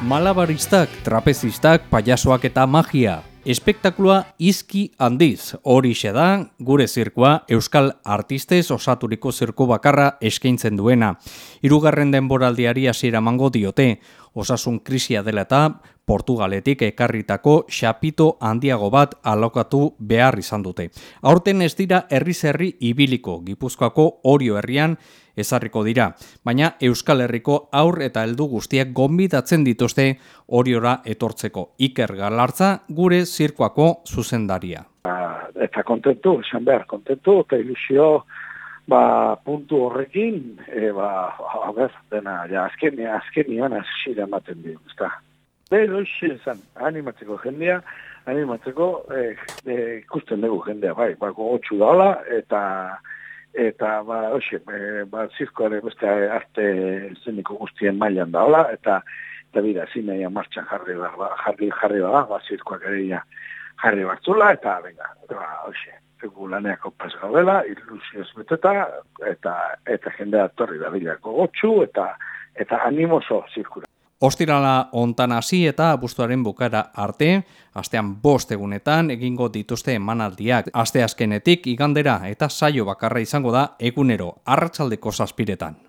Malabaristak, trapezistak, payasoak eta magia. Espektakulua izki handiz, hori da gure zirkua Euskal Artistez osaturiko zirku bakarra eskaintzen duena. Hirugarren denboraldiari hasiera mango diote, osasun krisia dela eta Portugaletik ekarritako xapito handiago bat alokatu behar izan dute. Aurten ez dira herri-zerri ibiliko, Gipuzkoako orio herrian ezarriko dira, baina Euskal Herriko aur eta heldu guztiak gonbidatzen dituzte oriora etortzeko. Iker Galartza gure zirkoako zuzendaria. Ba, eta kontentu, esan behar, kontentu, eta ilusio, ba, puntu horrekin, e, ba, haber, dena, ja, azken, azken nian azxira ematen dio, ez da. Bero, izan, animatzeko jendea, animatzeko, e, e, ikusten dugu jendea, bai, bako gotxu daola, eta, eta, ba, hoxe, e, ba, zirkoare beste arte zeniko guztien mailan daola, eta, eta bida, zineia martxan jarri da, ba, jarri, jarri da, ba, zirkoak ere jarri batzula, eta, venga, ba, hoxe, egu laneako pas gaudela, ilusioz beteta, eta, eta jendea torri da bilako gotxu, eta, eta animoso zirkura. Ostirala ontan hasi eta abuztuaren bukara arte, astean bost egunetan egingo dituzte emanaldiak. Aste azkenetik igandera eta saio bakarra izango da egunero arratsaldeko zazpiretan.